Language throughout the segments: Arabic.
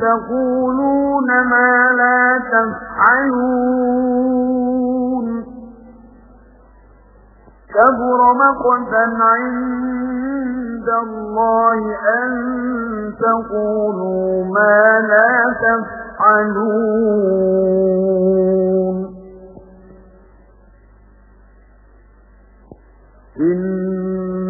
تقولون ما لا تفعلون. كبر مقتا عند الله أن تقولوا ما لا تفعلون.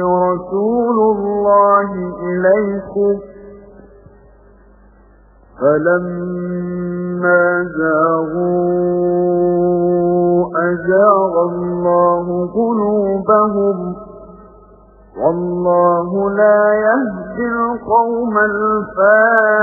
رسول الله إليكم. فلما زاغوا أزاغ الله قلوبهم. والله لا يهدي القوم الفاسقين.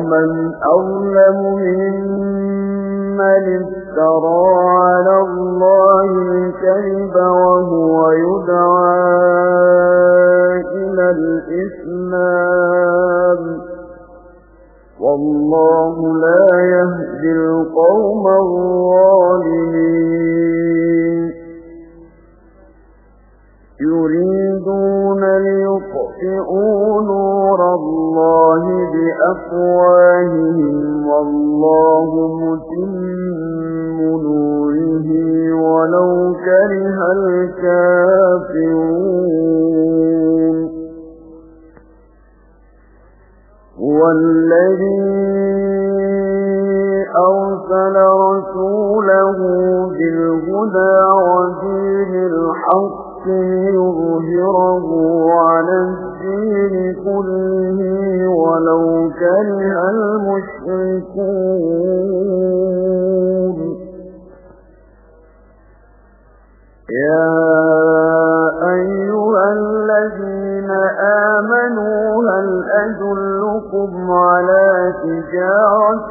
ومن أظلم ممن افترى على الله الكذب وهو يدعى إلى الإسلام. والله لا يهدي القوم الظالمين. والله متم نوره ولو كره الكافرون. والذي أرسل رسوله بالهدى ودين الحق ليظهره على الدين كله ولو كره المشركون يا أيها الذين على تجارة